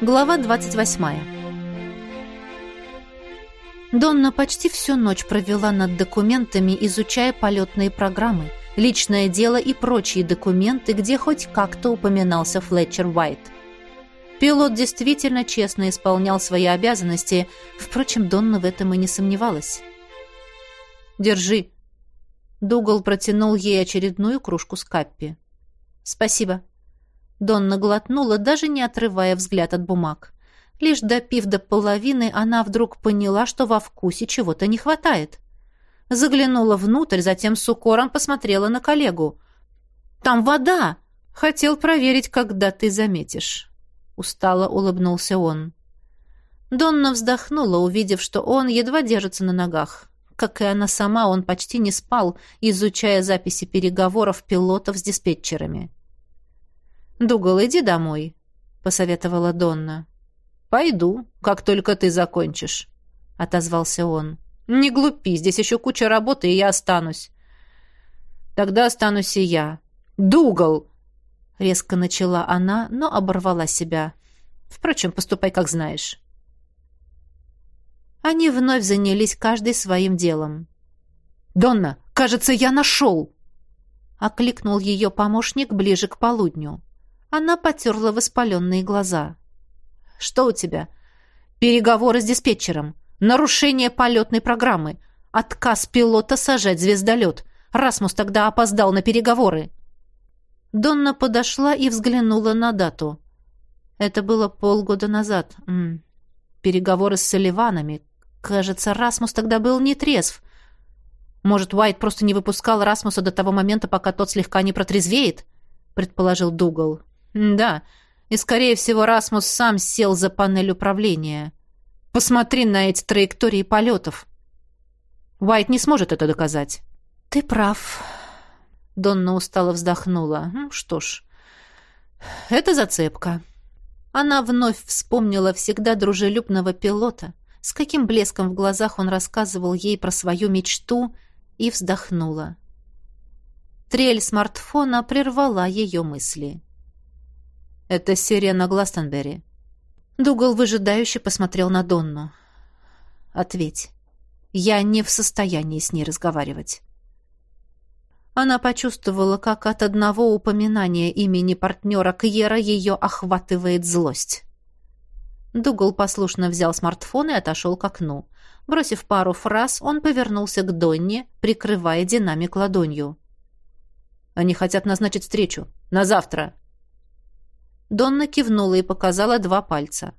Глава 28. Донна почти всю ночь провела над документами, изучая полетные программы, личное дело и прочие документы, где хоть как-то упоминался Флетчер Уайт. Пилот действительно честно исполнял свои обязанности, впрочем, Донна в этом и не сомневалась. «Держи». Дугал протянул ей очередную кружку с каппи. «Спасибо». Донна глотнула, даже не отрывая взгляд от бумаг. Лишь допив до половины, она вдруг поняла, что во вкусе чего-то не хватает. Заглянула внутрь, затем с укором посмотрела на коллегу. «Там вода!» «Хотел проверить, когда ты заметишь». Устало улыбнулся он. Донна вздохнула, увидев, что он едва держится на ногах. Как и она сама, он почти не спал, изучая записи переговоров пилотов с диспетчерами. «Дугал, иди домой», — посоветовала Донна. «Пойду, как только ты закончишь», — отозвался он. «Не глупи, здесь еще куча работы, и я останусь». «Тогда останусь и я». «Дугал!» — резко начала она, но оборвала себя. «Впрочем, поступай, как знаешь». Они вновь занялись каждый своим делом. «Донна, кажется, я нашел!» — окликнул ее помощник ближе к полудню. Она потерла воспаленные глаза. «Что у тебя?» «Переговоры с диспетчером. Нарушение полетной программы. Отказ пилота сажать звездолет. Расмус тогда опоздал на переговоры». Донна подошла и взглянула на дату. Это было полгода назад. М -м. Переговоры с Соливанами. Кажется, Расмус тогда был не трезв. Может, Уайт просто не выпускал Расмуса до того момента, пока тот слегка не протрезвеет? Предположил Дугал. Да, и, скорее всего, Расмус сам сел за панель управления. Посмотри на эти траектории полетов. Уайт не сможет это доказать. Ты прав. Донна устало вздохнула. Ну, что ж, это зацепка. Она вновь вспомнила всегда дружелюбного пилота, с каким блеском в глазах он рассказывал ей про свою мечту, и вздохнула. Трель смартфона прервала ее мысли. Это сирена Гластонберри. Дугал выжидающе посмотрел на Донну. Ответь. Я не в состоянии с ней разговаривать. Она почувствовала, как от одного упоминания имени партнера Кьера ее охватывает злость. Дугал послушно взял смартфон и отошел к окну. Бросив пару фраз, он повернулся к Донне, прикрывая динамик ладонью. «Они хотят назначить встречу. На завтра!» Донна кивнула и показала два пальца.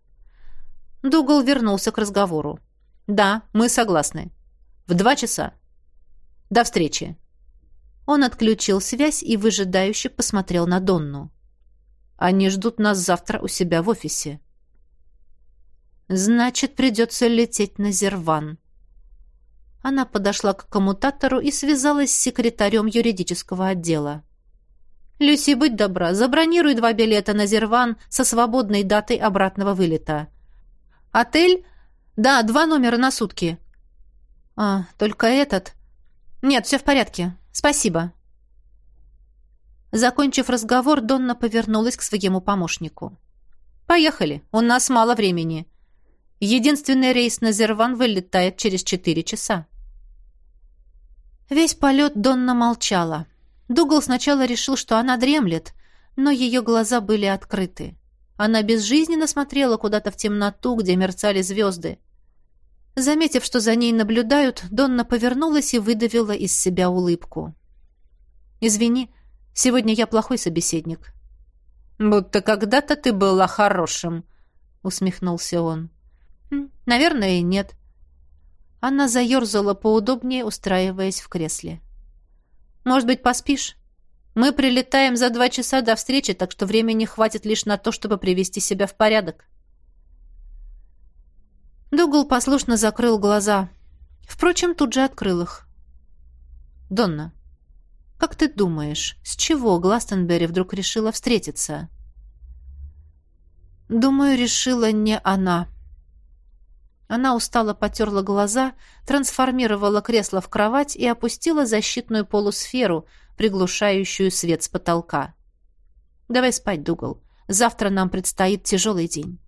Дугал вернулся к разговору. «Да, мы согласны. В два часа. До встречи». Он отключил связь и выжидающе посмотрел на Донну. «Они ждут нас завтра у себя в офисе». «Значит, придется лететь на Зерван». Она подошла к коммутатору и связалась с секретарем юридического отдела. «Люси, будь добра, забронируй два билета на Зерван со свободной датой обратного вылета». «Отель? Да, два номера на сутки». «А, только этот?» «Нет, все в порядке. Спасибо». Закончив разговор, Донна повернулась к своему помощнику. «Поехали. У нас мало времени. Единственный рейс на Зерван вылетает через четыре часа». Весь полет Донна молчала. Дугал сначала решил, что она дремлет, но ее глаза были открыты. Она безжизненно смотрела куда-то в темноту, где мерцали звезды. Заметив, что за ней наблюдают, Донна повернулась и выдавила из себя улыбку. «Извини, сегодня я плохой собеседник». «Будто когда-то ты была хорошим», — усмехнулся он. «Наверное, нет». Она заерзала поудобнее, устраиваясь в кресле. Может быть, поспишь? Мы прилетаем за два часа до встречи, так что времени хватит лишь на то, чтобы привести себя в порядок. Дугал послушно закрыл глаза. Впрочем, тут же открыл их. «Донна, как ты думаешь, с чего Гластенберри вдруг решила встретиться?» «Думаю, решила не она», она устало потерла глаза, трансформировала кресло в кровать и опустила защитную полусферу, приглушающую свет с потолка. «Давай спать, Дугал. Завтра нам предстоит тяжелый день».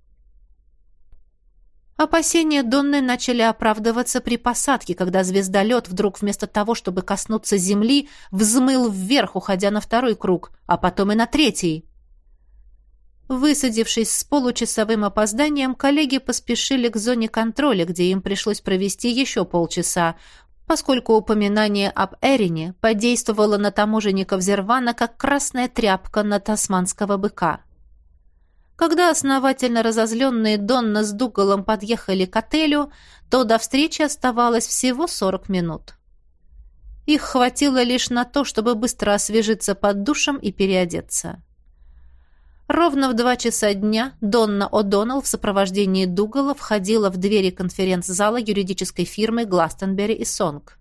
Опасения Донны начали оправдываться при посадке, когда звездолет вдруг вместо того, чтобы коснуться земли, взмыл вверх, уходя на второй круг, а потом и на третий. Высадившись с получасовым опозданием, коллеги поспешили к зоне контроля, где им пришлось провести еще полчаса, поскольку упоминание об Эрине подействовало на таможенников Зервана как красная тряпка на тасманского быка. Когда основательно разозленные Донна с Дугалом подъехали к отелю, то до встречи оставалось всего 40 минут. Их хватило лишь на то, чтобы быстро освежиться под душем и переодеться. Ровно в два часа дня Донна О'Доннелл в сопровождении Дугала входила в двери конференц-зала юридической фирмы Гластенбери и Сонг.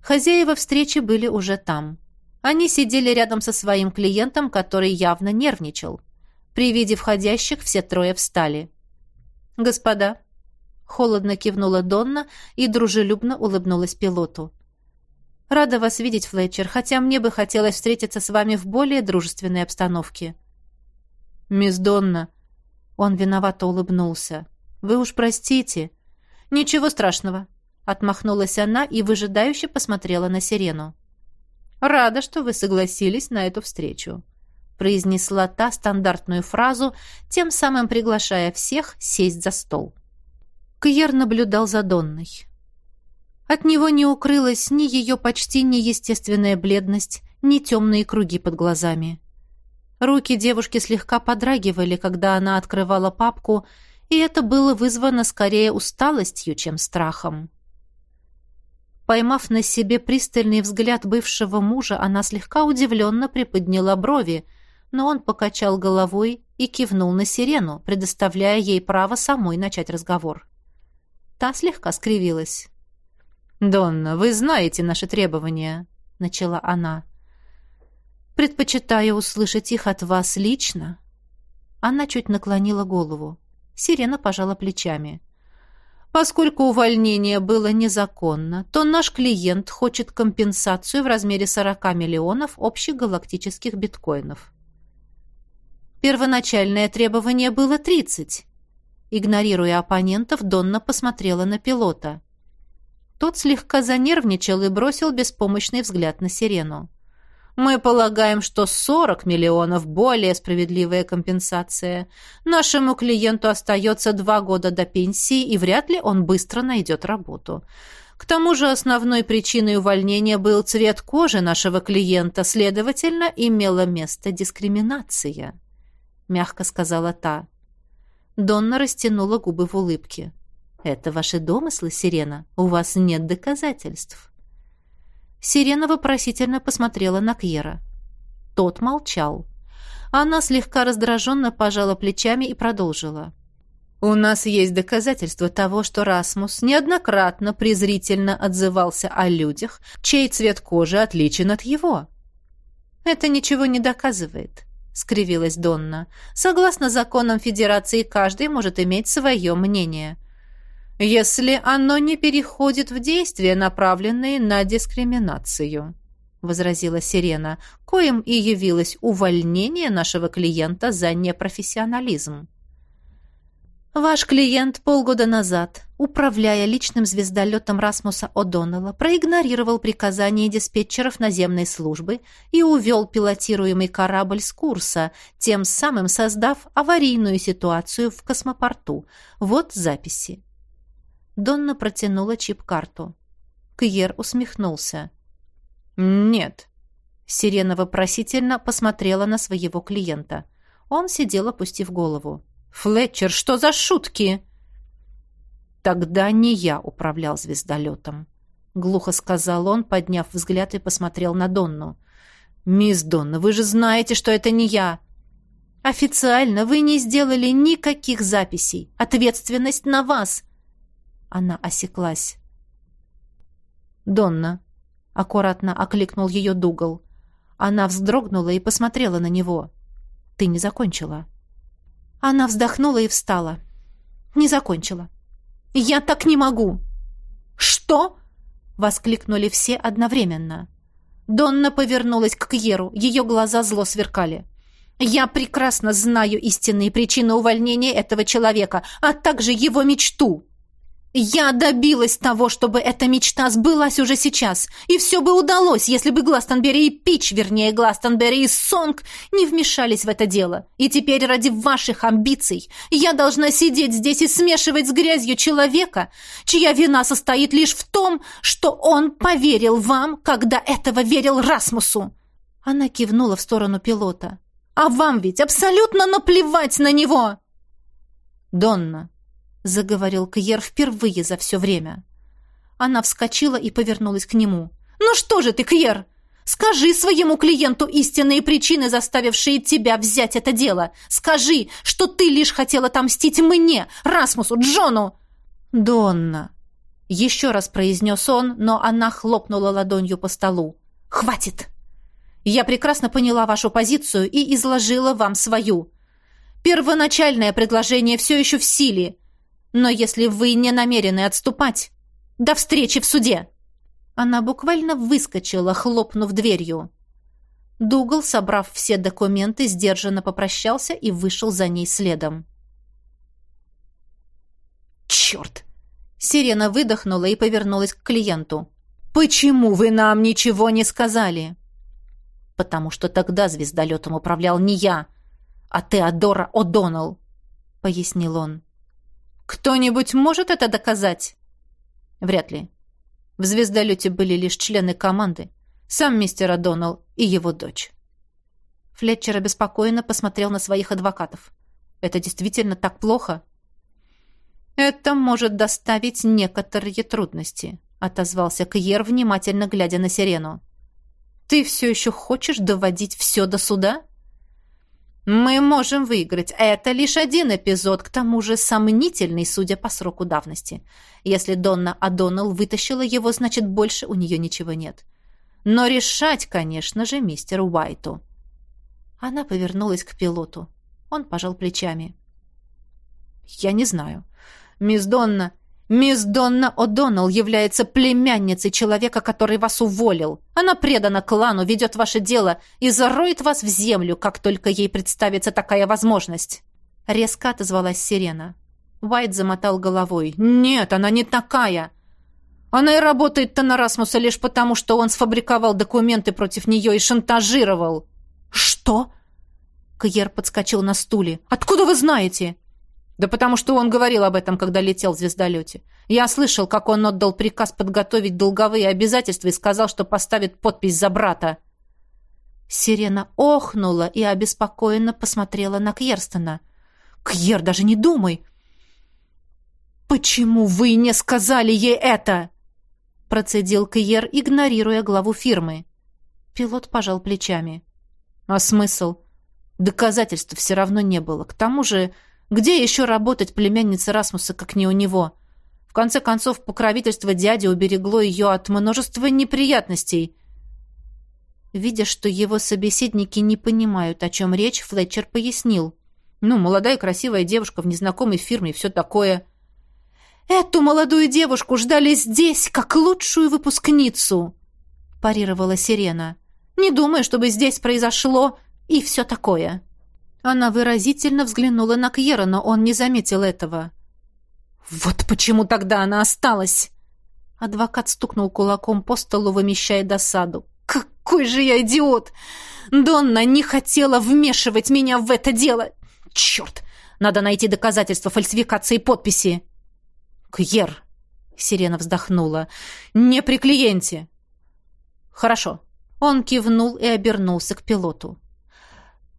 Хозяева встречи были уже там. Они сидели рядом со своим клиентом, который явно нервничал. При виде входящих все трое встали. «Господа», — холодно кивнула Донна и дружелюбно улыбнулась пилоту. «Рада вас видеть, Флетчер, хотя мне бы хотелось встретиться с вами в более дружественной обстановке». «Мисс Донна», — он виновато улыбнулся, — «вы уж простите». «Ничего страшного», — отмахнулась она и выжидающе посмотрела на Сирену. «Рада, что вы согласились на эту встречу» произнесла та стандартную фразу, тем самым приглашая всех сесть за стол. Кьер наблюдал за Донной. От него не укрылась ни ее почти неестественная бледность, ни темные круги под глазами. Руки девушки слегка подрагивали, когда она открывала папку, и это было вызвано скорее усталостью, чем страхом. Поймав на себе пристальный взгляд бывшего мужа, она слегка удивленно приподняла брови, но он покачал головой и кивнул на сирену, предоставляя ей право самой начать разговор. Та слегка скривилась. «Донна, вы знаете наши требования», — начала она. «Предпочитаю услышать их от вас лично». Она чуть наклонила голову. Сирена пожала плечами. Поскольку увольнение было незаконно, то наш клиент хочет компенсацию в размере 40 миллионов общегалактических биткоинов. Первоначальное требование было 30. Игнорируя оппонентов, Донна посмотрела на пилота. Тот слегка занервничал и бросил беспомощный взгляд на сирену. Мы полагаем, что 40 миллионов – более справедливая компенсация. Нашему клиенту остается два года до пенсии, и вряд ли он быстро найдет работу. К тому же основной причиной увольнения был цвет кожи нашего клиента, следовательно, имела место дискриминация мягко сказала та. Донна растянула губы в улыбке. Это ваши домыслы, Сирена. У вас нет доказательств. Сирена вопросительно посмотрела на Кьера. Тот молчал. Она слегка раздраженно пожала плечами и продолжила. «У нас есть доказательства того, что Расмус неоднократно презрительно отзывался о людях, чей цвет кожи отличен от его. Это ничего не доказывает. — скривилась Донна. «Согласно законам Федерации, каждый может иметь свое мнение. Если оно не переходит в действия, направленные на дискриминацию», — возразила Сирена, коим и явилось увольнение нашего клиента за непрофессионализм. Ваш клиент полгода назад, управляя личным звездолетом Расмуса О'Доннелла, проигнорировал приказания диспетчеров наземной службы и увел пилотируемый корабль с курса, тем самым создав аварийную ситуацию в космопорту. Вот записи. Донна протянула чип-карту. Кьер усмехнулся. «Нет». Сирена вопросительно посмотрела на своего клиента. Он сидел, опустив голову. «Флетчер, что за шутки?» «Тогда не я управлял звездолетом», — глухо сказал он, подняв взгляд и посмотрел на Донну. «Мисс Донна, вы же знаете, что это не я!» «Официально вы не сделали никаких записей. Ответственность на вас!» Она осеклась. «Донна», — аккуратно окликнул ее Дугал. Она вздрогнула и посмотрела на него. «Ты не закончила». Она вздохнула и встала. Не закончила. «Я так не могу!» «Что?» — воскликнули все одновременно. Донна повернулась к Кьеру, ее глаза зло сверкали. Я прекрасно знаю истинные причины увольнения этого человека, а также его мечту. Я добилась того, чтобы эта мечта сбылась уже сейчас, и все бы удалось, если бы Гластонбери и Пич, вернее, Гластонбери и Сонг, не вмешались в это дело. И теперь ради ваших амбиций я должна сидеть здесь и смешивать с грязью человека, чья вина состоит лишь в том, что он поверил вам, когда этого верил Расмусу. Она кивнула в сторону пилота. А вам ведь абсолютно наплевать на него. Донна, — заговорил Кьер впервые за все время. Она вскочила и повернулась к нему. «Ну что же ты, Кьер? Скажи своему клиенту истинные причины, заставившие тебя взять это дело. Скажи, что ты лишь хотела отомстить мне, Расмусу, Джону!» «Донна!» — еще раз произнес он, но она хлопнула ладонью по столу. «Хватит! Я прекрасно поняла вашу позицию и изложила вам свою. Первоначальное предложение все еще в силе, но если вы не намерены отступать, до встречи в суде!» Она буквально выскочила, хлопнув дверью. Дугал, собрав все документы, сдержанно попрощался и вышел за ней следом. «Черт!» Сирена выдохнула и повернулась к клиенту. «Почему вы нам ничего не сказали?» «Потому что тогда звездолетом управлял не я, а Теодора О'Доннелл», — пояснил он. Кто-нибудь может это доказать? Вряд ли. В звездолете были лишь члены команды, сам мистер О'Доннелл и его дочь. Флетчер обеспокоенно посмотрел на своих адвокатов. Это действительно так плохо? Это может доставить некоторые трудности, отозвался Кьер, внимательно глядя на Сирену. Ты все еще хочешь доводить все до суда? Мы можем выиграть. Это лишь один эпизод, к тому же сомнительный, судя по сроку давности. Если Донна Адоннелл вытащила его, значит, больше у нее ничего нет. Но решать, конечно же, мистер Уайту. Она повернулась к пилоту. Он пожал плечами. «Я не знаю. Мисс Донна, Мисс Донна О'Доннелл является племянницей человека, который вас уволил. Она предана клану, ведет ваше дело и зароет вас в землю, как только ей представится такая возможность». Резко отозвалась Сирена. Уайт замотал головой. «Нет, она не такая. Она и работает-то на Расмуса лишь потому, что он сфабриковал документы против нее и шантажировал». «Что?» Кьер подскочил на стуле. «Откуда вы знаете?» Да потому что он говорил об этом, когда летел в звездолете. Я слышал, как он отдал приказ подготовить долговые обязательства и сказал, что поставит подпись за брата. Сирена охнула и обеспокоенно посмотрела на Кьерстона. «Кьер, даже не думай!» «Почему вы не сказали ей это?» Процедил Кьер, игнорируя главу фирмы. Пилот пожал плечами. «А смысл? Доказательств все равно не было. К тому же где еще работать племяннице Расмуса, как не у него? В конце концов, покровительство дяди уберегло ее от множества неприятностей. Видя, что его собеседники не понимают, о чем речь, Флетчер пояснил. «Ну, молодая красивая девушка в незнакомой фирме все такое». «Эту молодую девушку ждали здесь, как лучшую выпускницу», – парировала Сирена. «Не думаю, чтобы здесь произошло и все такое». Она выразительно взглянула на Кьера, но он не заметил этого. «Вот почему тогда она осталась!» Адвокат стукнул кулаком по столу, вымещая досаду. «Какой же я идиот! Донна не хотела вмешивать меня в это дело! Черт! Надо найти доказательства фальсификации подписи!» «Кьер!» — Сирена вздохнула. «Не при клиенте!» «Хорошо». Он кивнул и обернулся к пилоту.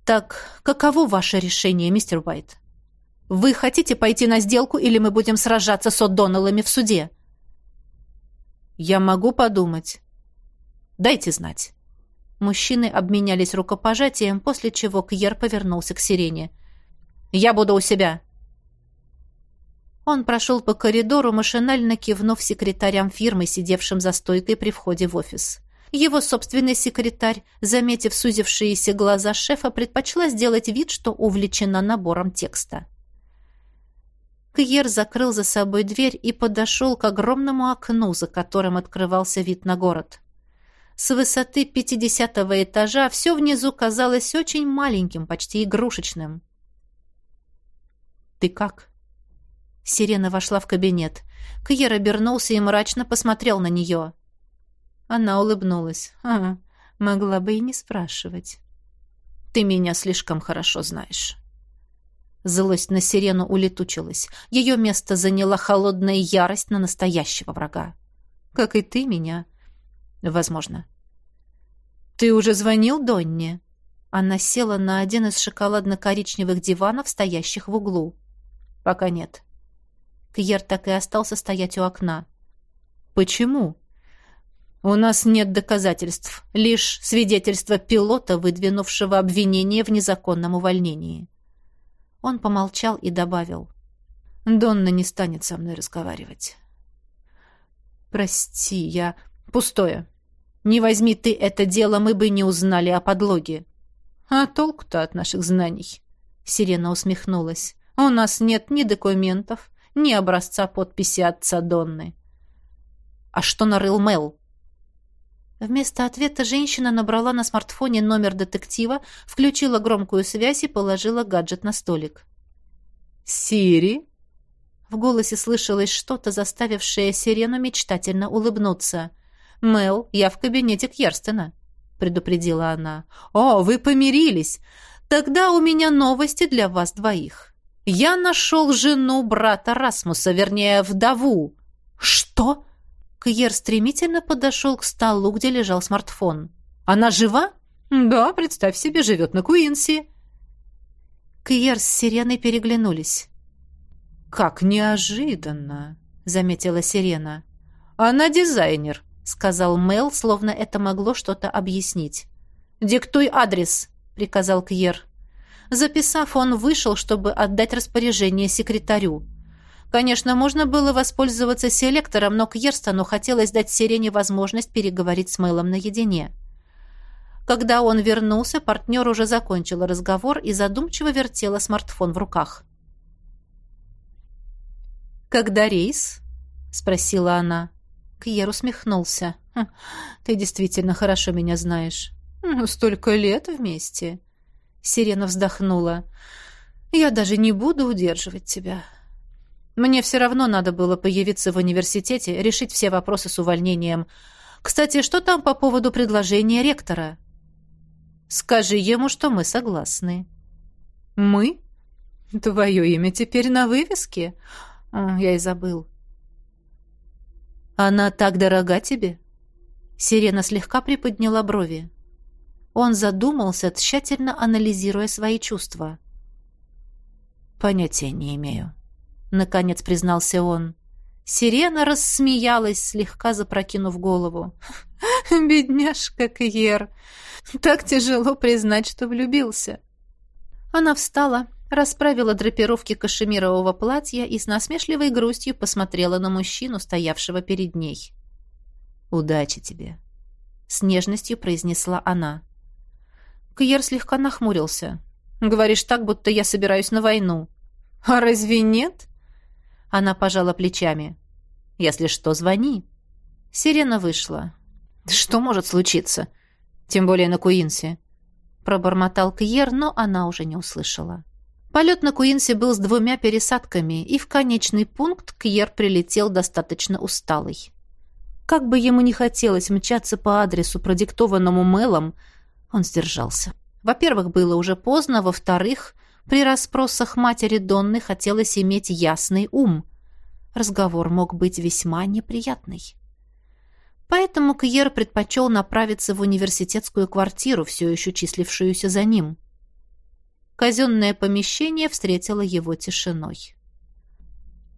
«Так каково ваше решение, мистер Уайт? Вы хотите пойти на сделку или мы будем сражаться с О'Доннеллами в суде?» «Я могу подумать. Дайте знать». Мужчины обменялись рукопожатием, после чего Кьер повернулся к Сирене. «Я буду у себя». Он прошел по коридору, машинально кивнув секретарям фирмы, сидевшим за стойкой при входе в офис. Его собственный секретарь, заметив сузившиеся глаза шефа, предпочла сделать вид, что увлечена набором текста. Кьер закрыл за собой дверь и подошел к огромному окну, за которым открывался вид на город. С высоты пятидесятого этажа все внизу казалось очень маленьким, почти игрушечным. «Ты как?» Сирена вошла в кабинет. Кьер обернулся и мрачно посмотрел на нее. Она улыбнулась. «А, могла бы и не спрашивать. Ты меня слишком хорошо знаешь». Злость на сирену улетучилась. Ее место заняла холодная ярость на настоящего врага. «Как и ты меня», Возможно. Ты уже звонил Донне? Она села на один из шоколадно-коричневых диванов, стоящих в углу. Пока нет. Кьер так и остался стоять у окна. Почему? У нас нет доказательств, лишь свидетельство пилота, выдвинувшего обвинение в незаконном увольнении. Он помолчал и добавил: Донна не станет со мной разговаривать. Прости, я пустое. Не возьми ты это дело, мы бы не узнали о подлоге. А толку-то от наших знаний? Сирена усмехнулась. У нас нет ни документов, ни образца подписи отца Донны. А что нарыл Мел? Вместо ответа женщина набрала на смартфоне номер детектива, включила громкую связь и положила гаджет на столик. «Сири?» В голосе слышалось что-то, заставившее Сирену мечтательно улыбнуться – «Мел, я в кабинете Кьерстена», — предупредила она. «О, вы помирились! Тогда у меня новости для вас двоих. Я нашел жену брата Расмуса, вернее, вдову». «Что?» Кьер стремительно подошел к столу, где лежал смартфон. «Она жива?» «Да, представь себе, живет на Куинси». Кьер с Сиреной переглянулись. «Как неожиданно!» — заметила Сирена. «Она дизайнер», — сказал Мел, словно это могло что-то объяснить. «Диктуй адрес», — приказал Кьер. Записав, он вышел, чтобы отдать распоряжение секретарю. Конечно, можно было воспользоваться селектором, но Кьерстону хотелось дать Сирене возможность переговорить с Мэлом наедине. Когда он вернулся, партнер уже закончил разговор и задумчиво вертела смартфон в руках. «Когда рейс?» — спросила она. Кьер усмехнулся. «Хм, «Ты действительно хорошо меня знаешь». «Ну, столько лет вместе». Сирена вздохнула. «Я даже не буду удерживать тебя. Мне все равно надо было появиться в университете, решить все вопросы с увольнением. Кстати, что там по поводу предложения ректора?» «Скажи ему, что мы согласны». «Мы? Твое имя теперь на вывеске?» «Я и забыл». «Она так дорога тебе?» Сирена слегка приподняла брови. Он задумался, тщательно анализируя свои чувства. «Понятия не имею», — наконец признался он. Сирена рассмеялась, слегка запрокинув голову. «Бедняжка Кьер! Так тяжело признать, что влюбился!» Она встала, расправила драпировки кашемирового платья и с насмешливой грустью посмотрела на мужчину, стоявшего перед ней. «Удачи тебе!» — с нежностью произнесла она. Кьер слегка нахмурился. «Говоришь так, будто я собираюсь на войну». «А разве нет?» Она пожала плечами. «Если что, звони». Сирена вышла. «Что может случиться? Тем более на Куинсе». Пробормотал Кьер, но она уже не услышала. Полет на Куинсе был с двумя пересадками, и в конечный пункт Кьер прилетел достаточно усталый. Как бы ему ни хотелось мчаться по адресу, продиктованному Мелом, он сдержался. Во-первых, было уже поздно, во-вторых, при расспросах матери Донны хотелось иметь ясный ум. Разговор мог быть весьма неприятный. Поэтому Кьер предпочел направиться в университетскую квартиру, все еще числившуюся за ним. Казенное помещение встретило его тишиной.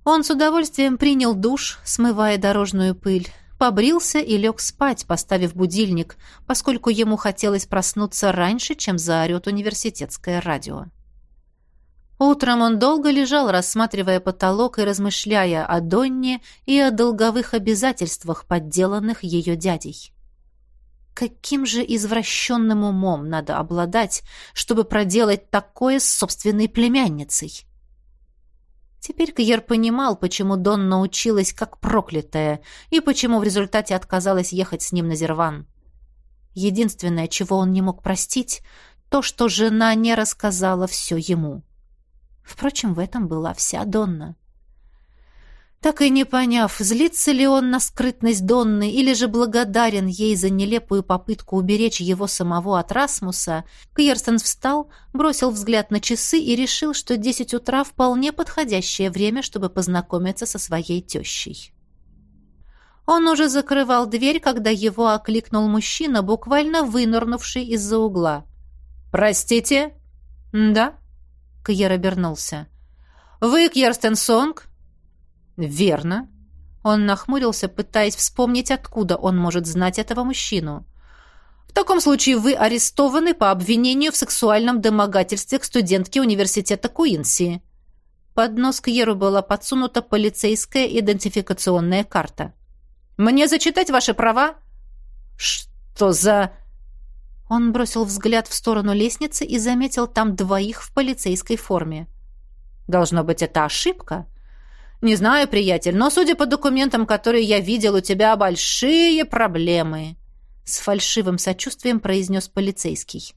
Он с удовольствием принял душ, смывая дорожную пыль, побрился и лег спать, поставив будильник, поскольку ему хотелось проснуться раньше, чем заорет университетское радио. Утром он долго лежал, рассматривая потолок и размышляя о Донне и о долговых обязательствах, подделанных ее дядей. Каким же извращенным умом надо обладать, чтобы проделать такое с собственной племянницей? Теперь Кьер понимал, почему Дон научилась как проклятая и почему в результате отказалась ехать с ним на Зерван. Единственное, чего он не мог простить, то, что жена не рассказала все ему. Впрочем, в этом была вся Донна. Так и не поняв, злится ли он на скрытность Донны или же благодарен ей за нелепую попытку уберечь его самого от Расмуса, Кьерстен встал, бросил взгляд на часы и решил, что десять утра вполне подходящее время, чтобы познакомиться со своей тещей. Он уже закрывал дверь, когда его окликнул мужчина, буквально вынырнувший из-за угла. «Простите?» «Да?» Кьер обернулся. «Вы Кьерстен Сонг?» «Верно». Он нахмурился, пытаясь вспомнить, откуда он может знать этого мужчину. «В таком случае вы арестованы по обвинению в сексуальном домогательстве к студентке университета Куинси». Под нос Кьеру была подсунута полицейская идентификационная карта. «Мне зачитать ваши права?» «Что за...» Он бросил взгляд в сторону лестницы и заметил там двоих в полицейской форме. «Должно быть, это ошибка?» «Не знаю, приятель, но, судя по документам, которые я видел, у тебя большие проблемы», — с фальшивым сочувствием произнес полицейский.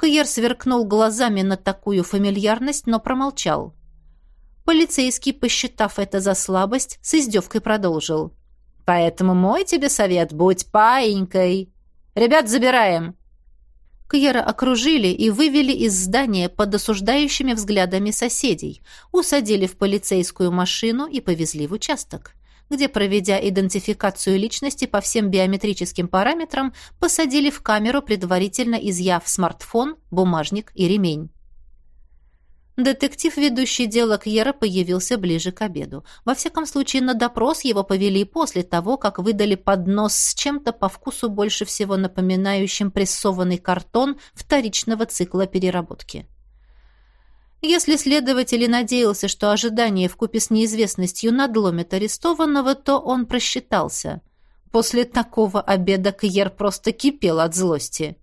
Кьер сверкнул глазами на такую фамильярность, но промолчал. Полицейский, посчитав это за слабость, с издевкой продолжил. «Поэтому мой тебе совет — будь паинькой. Ребят, забираем!» Кьера окружили и вывели из здания под осуждающими взглядами соседей, усадили в полицейскую машину и повезли в участок, где, проведя идентификацию личности по всем биометрическим параметрам, посадили в камеру, предварительно изъяв смартфон, бумажник и ремень. Детектив, ведущий дело Кьера, появился ближе к обеду. Во всяком случае, на допрос его повели после того, как выдали поднос с чем-то по вкусу больше всего напоминающим прессованный картон вторичного цикла переработки. Если следователь и надеялся, что ожидание вкупе с неизвестностью надломит арестованного, то он просчитался. После такого обеда Кьер просто кипел от злости.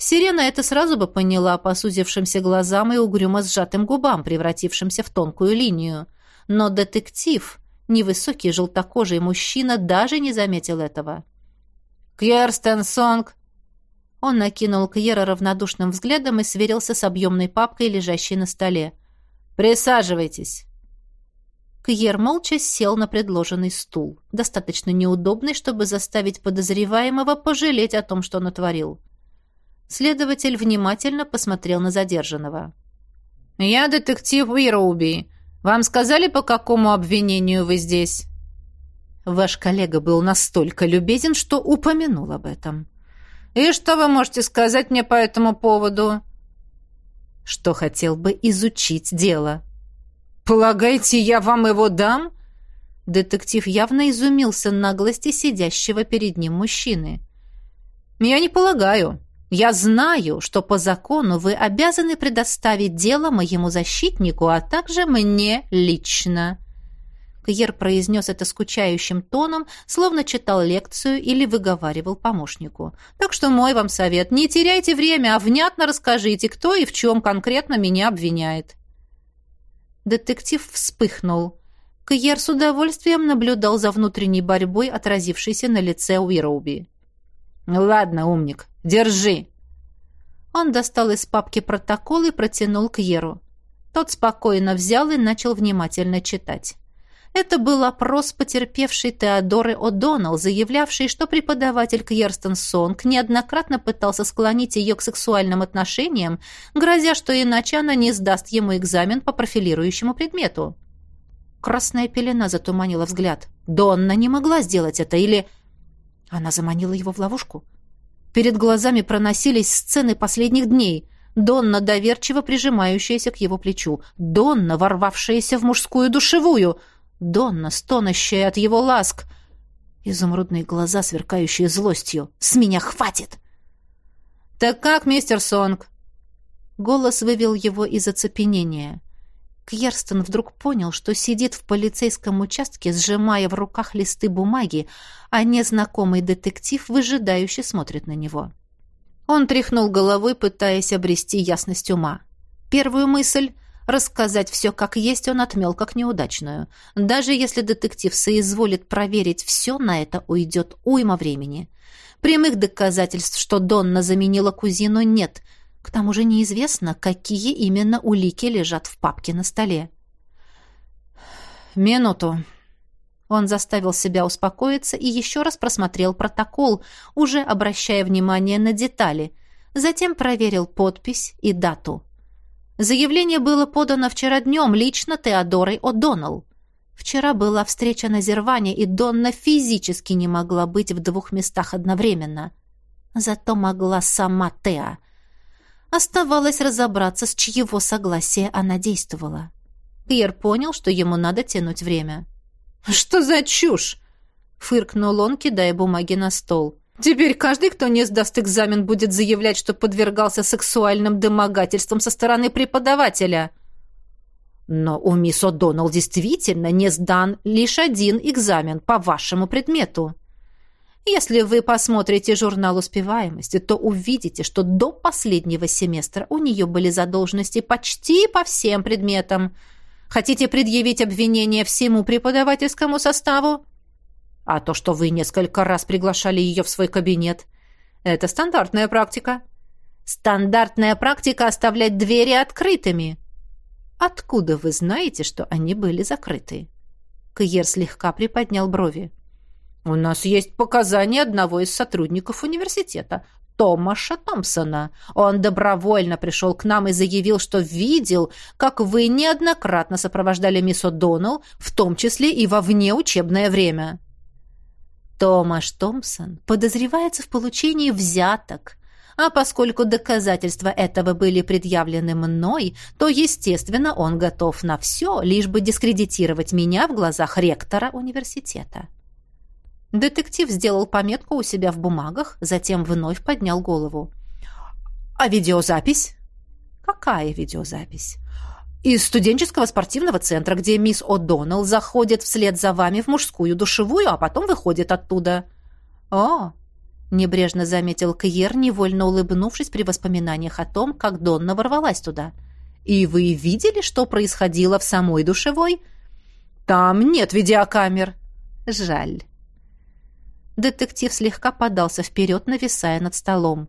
Сирена это сразу бы поняла по сузившимся глазам и угрюмо сжатым губам, превратившимся в тонкую линию. Но детектив, невысокий желтокожий мужчина, даже не заметил этого. «Кьерстен Сонг!» Он накинул Кьера равнодушным взглядом и сверился с объемной папкой, лежащей на столе. «Присаживайтесь!» Кьер молча сел на предложенный стул, достаточно неудобный, чтобы заставить подозреваемого пожалеть о том, что натворил. Следователь внимательно посмотрел на задержанного. «Я детектив Уироуби. Вам сказали, по какому обвинению вы здесь?» Ваш коллега был настолько любезен, что упомянул об этом. «И что вы можете сказать мне по этому поводу?» «Что хотел бы изучить дело». «Полагаете, я вам его дам?» Детектив явно изумился наглости сидящего перед ним мужчины. «Я не полагаю. Я знаю, что по закону вы обязаны предоставить дело моему защитнику, а также мне лично». Кьер произнес это скучающим тоном, словно читал лекцию или выговаривал помощнику. «Так что мой вам совет, не теряйте время, а внятно расскажите, кто и в чем конкретно меня обвиняет». Детектив вспыхнул. Кьер с удовольствием наблюдал за внутренней борьбой, отразившейся на лице Уироуби. «Ладно, умник, держи!» Он достал из папки протокол и протянул к Еру. Тот спокойно взял и начал внимательно читать. Это был опрос потерпевшей Теодоры О'Доннелл, заявлявшей, что преподаватель Кьерстен Сонг неоднократно пытался склонить ее к сексуальным отношениям, грозя, что иначе она не сдаст ему экзамен по профилирующему предмету. Красная пелена затуманила взгляд. Донна не могла сделать это, или... Она заманила его в ловушку. Перед глазами проносились сцены последних дней. Донна, доверчиво прижимающаяся к его плечу. Донна, ворвавшаяся в мужскую душевую. Донна, стонущая от его ласк. Изумрудные глаза, сверкающие злостью. «С меня хватит!» «Так как, мистер Сонг?» Голос вывел его из оцепенения. Кьерстен вдруг понял, что сидит в полицейском участке, сжимая в руках листы бумаги, а незнакомый детектив выжидающе смотрит на него. Он тряхнул головой, пытаясь обрести ясность ума. Первую мысль Рассказать все как есть он отмел как неудачную. Даже если детектив соизволит проверить все, на это уйдет уйма времени. Прямых доказательств, что Донна заменила кузину, нет. К тому же неизвестно, какие именно улики лежат в папке на столе. «Минуту». Он заставил себя успокоиться и еще раз просмотрел протокол, уже обращая внимание на детали. Затем проверил подпись и дату. Заявление было подано вчера днем лично Теодорой О'Доннелл. Вчера была встреча на Зерване, и Донна физически не могла быть в двух местах одновременно. Зато могла сама Теа. Оставалось разобраться, с чьего согласия она действовала. Пьер понял, что ему надо тянуть время. «Что за чушь?» — фыркнул он, кидая бумаги на стол. Теперь каждый, кто не сдаст экзамен, будет заявлять, что подвергался сексуальным домогательствам со стороны преподавателя. Но у мисс О'Доннелл действительно не сдан лишь один экзамен по вашему предмету. Если вы посмотрите журнал успеваемости, то увидите, что до последнего семестра у нее были задолженности почти по всем предметам. Хотите предъявить обвинение всему преподавательскому составу? А то, что вы несколько раз приглашали ее в свой кабинет, это стандартная практика. Стандартная практика оставлять двери открытыми. Откуда вы знаете, что они были закрыты? Кьер слегка приподнял брови. У нас есть показания одного из сотрудников университета, Томаша Томпсона. Он добровольно пришел к нам и заявил, что видел, как вы неоднократно сопровождали мисс О'Доннелл, в том числе и во внеучебное время. Томаш Томпсон подозревается в получении взяток, а поскольку доказательства этого были предъявлены мной, то, естественно, он готов на все, лишь бы дискредитировать меня в глазах ректора университета. Детектив сделал пометку у себя в бумагах, затем вновь поднял голову. «А видеозапись?» «Какая видеозапись?» из студенческого спортивного центра, где мисс О'Доннелл заходит вслед за вами в мужскую душевую, а потом выходит оттуда». «О!» — небрежно заметил Кьер, невольно улыбнувшись при воспоминаниях о том, как Донна ворвалась туда. «И вы видели, что происходило в самой душевой?» «Там нет видеокамер». «Жаль». Детектив слегка подался вперед, нависая над столом.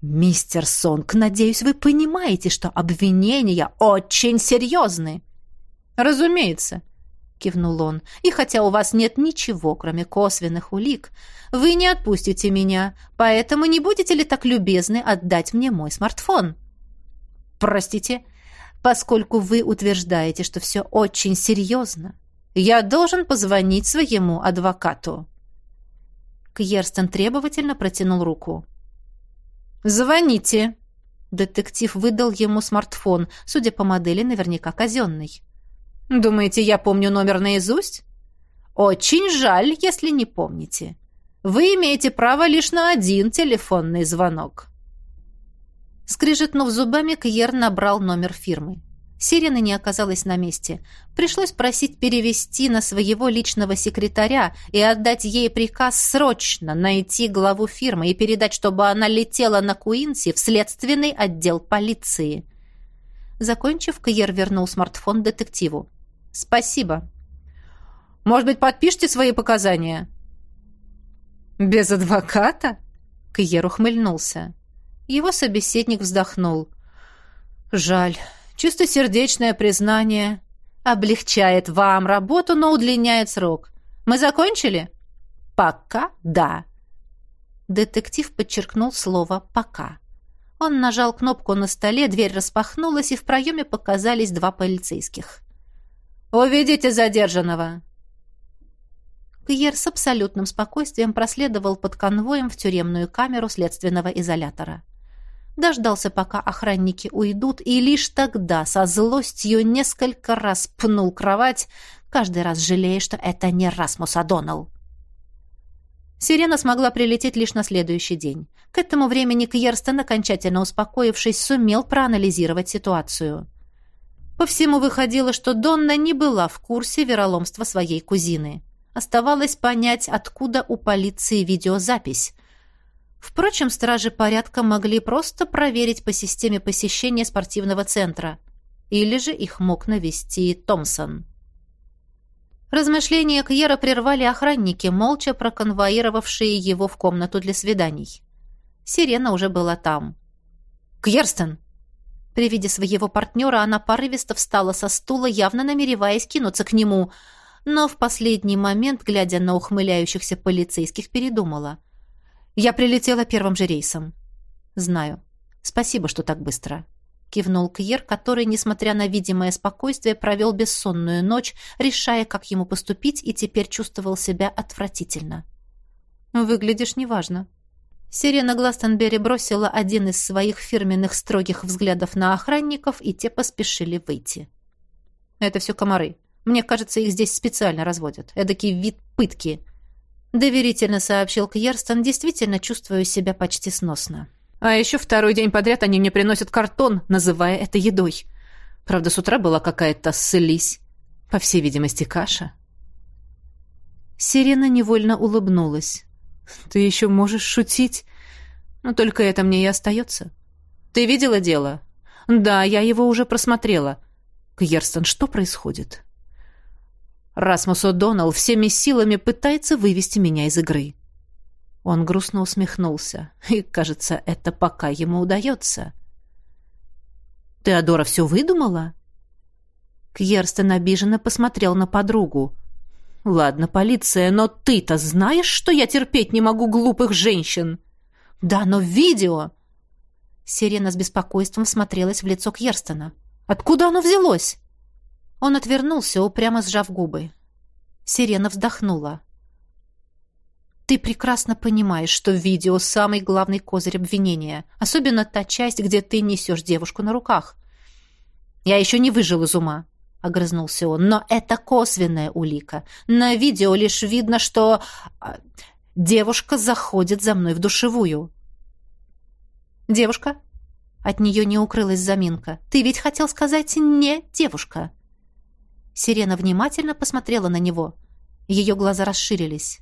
«Мистер Сонг, надеюсь, вы понимаете, что обвинения очень серьезны». «Разумеется», — кивнул он. «И хотя у вас нет ничего, кроме косвенных улик, вы не отпустите меня, поэтому не будете ли так любезны отдать мне мой смартфон?» «Простите, поскольку вы утверждаете, что все очень серьезно, я должен позвонить своему адвокату». Кьерстен требовательно протянул руку. «Звоните!» Детектив выдал ему смартфон, судя по модели, наверняка казенный. «Думаете, я помню номер наизусть?» «Очень жаль, если не помните. Вы имеете право лишь на один телефонный звонок». Скрижетнув зубами, Кьер набрал номер фирмы. Сирены не оказалась на месте. Пришлось просить перевести на своего личного секретаря и отдать ей приказ срочно найти главу фирмы и передать, чтобы она летела на Куинси в следственный отдел полиции. Закончив, Кьер вернул смартфон детективу. «Спасибо». «Может быть, подпишите свои показания?» «Без адвоката?» Кьер ухмыльнулся. Его собеседник вздохнул. «Жаль». Чистосердечное признание облегчает вам работу, но удлиняет срок. Мы закончили? Пока да. Детектив подчеркнул слово «пока». Он нажал кнопку на столе, дверь распахнулась, и в проеме показались два полицейских. «Уведите задержанного!» Кьер с абсолютным спокойствием проследовал под конвоем в тюремную камеру следственного изолятора дождался, пока охранники уйдут, и лишь тогда со злостью несколько раз пнул кровать, каждый раз жалея, что это не Расмус Адоналл. Сирена смогла прилететь лишь на следующий день. К этому времени Кьерстен, окончательно успокоившись, сумел проанализировать ситуацию. По всему выходило, что Донна не была в курсе вероломства своей кузины. Оставалось понять, откуда у полиции видеозапись. Впрочем, стражи порядка могли просто проверить по системе посещения спортивного центра. Или же их мог навести Томпсон. Размышления Кьера прервали охранники, молча проконвоировавшие его в комнату для свиданий. Сирена уже была там. «Кьерстен!» При виде своего партнера она порывисто встала со стула, явно намереваясь кинуться к нему, но в последний момент, глядя на ухмыляющихся полицейских, передумала. «Я прилетела первым же рейсом». «Знаю. Спасибо, что так быстро» кивнул Кьер, который, несмотря на видимое спокойствие, провел бессонную ночь, решая, как ему поступить, и теперь чувствовал себя отвратительно. «Выглядишь неважно». Сирена Гластенберри бросила один из своих фирменных строгих взглядов на охранников, и те поспешили выйти. «Это все комары. Мне кажется, их здесь специально разводят. Эдакий вид пытки», — доверительно сообщил Кьерстон, действительно чувствую себя почти сносно. А еще второй день подряд они мне приносят картон, называя это едой. Правда, с утра была какая-то слизь. По всей видимости, каша. Сирена невольно улыбнулась. «Ты еще можешь шутить? Но только это мне и остается. Ты видела дело?» «Да, я его уже просмотрела». «Кьерстон, что происходит?» «Расмус О'Доннелл всеми силами пытается вывести меня из игры». Он грустно усмехнулся. И, кажется, это пока ему удается. «Теодора все выдумала?» Кьерстен обиженно посмотрел на подругу. «Ладно, полиция, но ты-то знаешь, что я терпеть не могу глупых женщин?» «Да, но видео...» Сирена с беспокойством смотрелась в лицо Кьерстена. «Откуда оно взялось?» Он отвернулся, упрямо сжав губы. Сирена вздохнула. Ты прекрасно понимаешь, что видео — самый главный козырь обвинения, особенно та часть, где ты несешь девушку на руках. Я еще не выжил из ума, — огрызнулся он, — но это косвенная улика. На видео лишь видно, что а, девушка заходит за мной в душевую. Девушка? От нее не укрылась заминка. Ты ведь хотел сказать «не девушка». Сирена внимательно посмотрела на него. Ее глаза расширились.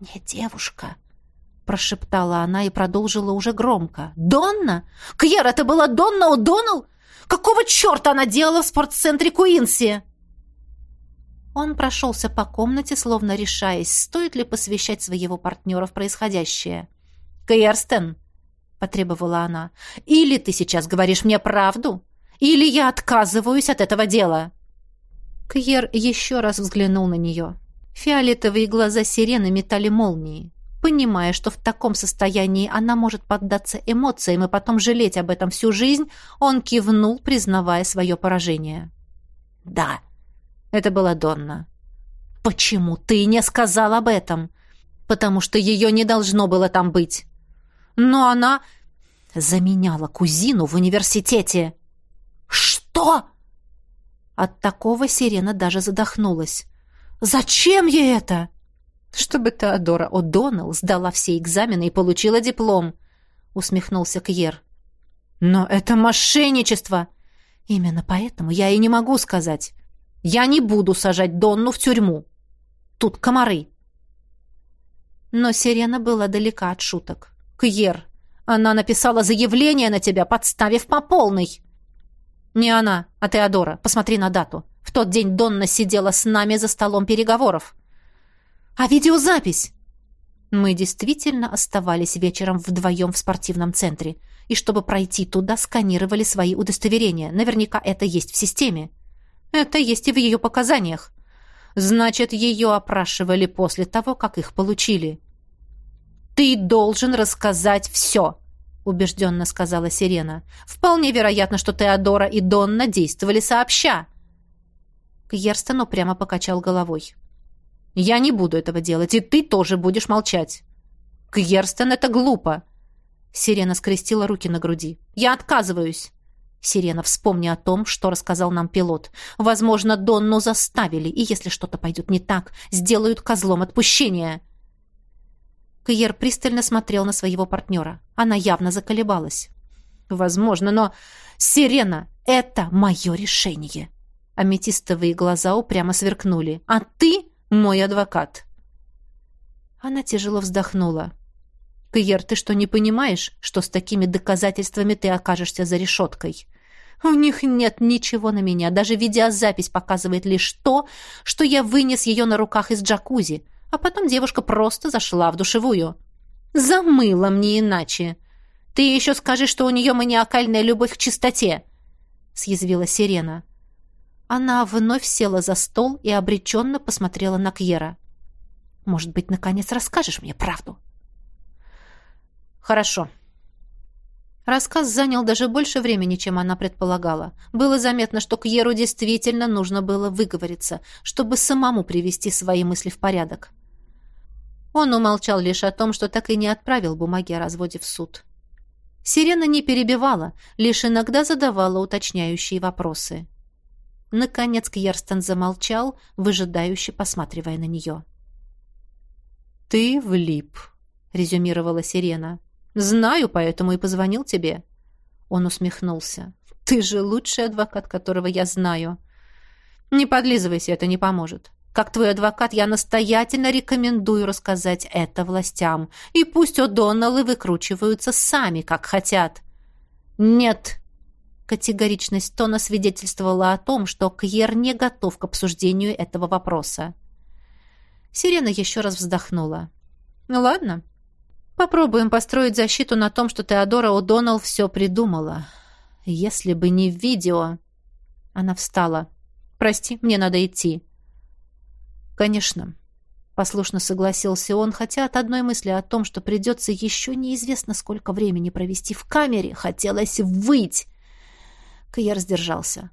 «Не девушка», — прошептала она и продолжила уже громко. «Донна? Кьер, это была Донна О'Доннелл? Какого черта она делала в спортцентре Куинси?» Он прошелся по комнате, словно решаясь, стоит ли посвящать своего партнера в происходящее. «Кьерстен», — потребовала она, — «или ты сейчас говоришь мне правду, или я отказываюсь от этого дела». Кьер еще раз взглянул на нее. Фиолетовые глаза сирены метали молнии. Понимая, что в таком состоянии она может поддаться эмоциям и потом жалеть об этом всю жизнь, он кивнул, признавая свое поражение. «Да, это была Донна». «Почему ты не сказал об этом?» «Потому что ее не должно было там быть». «Но она...» «Заменяла кузину в университете». «Что?» От такого сирена даже задохнулась. Зачем ей это? Чтобы Теодора О'Доннелл сдала все экзамены и получила диплом, усмехнулся Кьер. Но это мошенничество. Именно поэтому я и не могу сказать. Я не буду сажать Донну в тюрьму. Тут комары. Но Сирена была далека от шуток. Кьер, она написала заявление на тебя, подставив по полной. Не она, а Теодора. Посмотри на дату. В тот день Донна сидела с нами за столом переговоров. А видеозапись? Мы действительно оставались вечером вдвоем в спортивном центре. И чтобы пройти туда, сканировали свои удостоверения. Наверняка это есть в системе. Это есть и в ее показаниях. Значит, ее опрашивали после того, как их получили. «Ты должен рассказать все», — убежденно сказала Сирена. «Вполне вероятно, что Теодора и Донна действовали сообща». Кьерстен упрямо покачал головой. «Я не буду этого делать, и ты тоже будешь молчать». «Кьерстен, это глупо!» Сирена скрестила руки на груди. «Я отказываюсь!» Сирена, вспомни о том, что рассказал нам пилот. Возможно, Донну заставили, и если что-то пойдет не так, сделают козлом отпущения. Кьер пристально смотрел на своего партнера. Она явно заколебалась. «Возможно, но... Сирена, это мое решение!» Аметистовые глаза упрямо сверкнули. «А ты мой адвокат!» Она тяжело вздохнула. «Кьер, ты что, не понимаешь, что с такими доказательствами ты окажешься за решеткой? У них нет ничего на меня. Даже видеозапись показывает лишь то, что я вынес ее на руках из джакузи, а потом девушка просто зашла в душевую. Замыла мне иначе. Ты еще скажи, что у нее маниакальная любовь к чистоте, съязвила Сирена. Она вновь села за стол и обреченно посмотрела на Кьера. Может быть, наконец расскажешь мне правду? Хорошо, Рассказ занял даже больше времени, чем она предполагала. Было заметно, что Кьеру действительно нужно было выговориться, чтобы самому привести свои мысли в порядок. Он умолчал лишь о том, что так и не отправил бумаги о разводе в суд. Сирена не перебивала, лишь иногда задавала уточняющие вопросы. Наконец Кьерстен замолчал, выжидающе посматривая на нее. «Ты влип», — резюмировала Сирена. Знаю, поэтому и позвонил тебе. Он усмехнулся. Ты же лучший адвокат, которого я знаю. Не подлизывайся, это не поможет. Как твой адвокат, я настоятельно рекомендую рассказать это властям. И пусть О'Доннеллы выкручиваются сами, как хотят. Нет. Категоричность Тона свидетельствовала о том, что Кьер не готов к обсуждению этого вопроса. Сирена еще раз вздохнула. «Ну ладно, Попробуем построить защиту на том, что Теодора О'Доннелл все придумала. Если бы не видео... Она встала. «Прости, мне надо идти». «Конечно», — послушно согласился он, хотя от одной мысли о том, что придется еще неизвестно сколько времени провести в камере, хотелось выть. Кьер сдержался.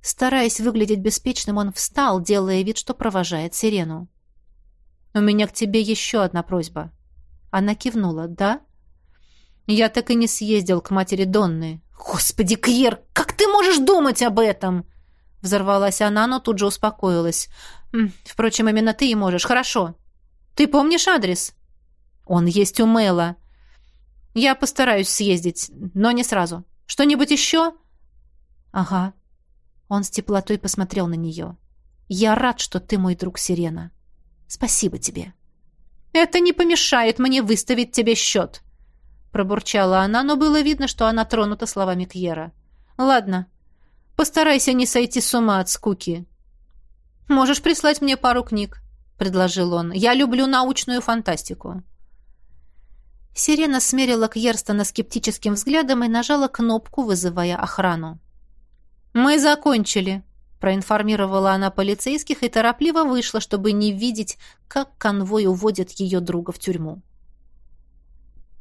Стараясь выглядеть беспечным, он встал, делая вид, что провожает сирену. «У меня к тебе еще одна просьба», она кивнула. «Да?» «Я так и не съездил к матери Донны». «Господи, Кьер, как ты можешь думать об этом?» Взорвалась она, но тут же успокоилась. «Впрочем, именно ты и можешь. Хорошо. Ты помнишь адрес?» «Он есть у Мэла». «Я постараюсь съездить, но не сразу. Что-нибудь еще?» «Ага». Он с теплотой посмотрел на нее. «Я рад, что ты мой друг Сирена. Спасибо тебе». «Это не помешает мне выставить тебе счет», — пробурчала она, но было видно, что она тронута словами Кьера. «Ладно, постарайся не сойти с ума от скуки». «Можешь прислать мне пару книг», — предложил он. «Я люблю научную фантастику». Сирена смерила Кьерстона скептическим взглядом и нажала кнопку, вызывая охрану. «Мы закончили», проинформировала она полицейских и торопливо вышла, чтобы не видеть, как конвой уводит ее друга в тюрьму.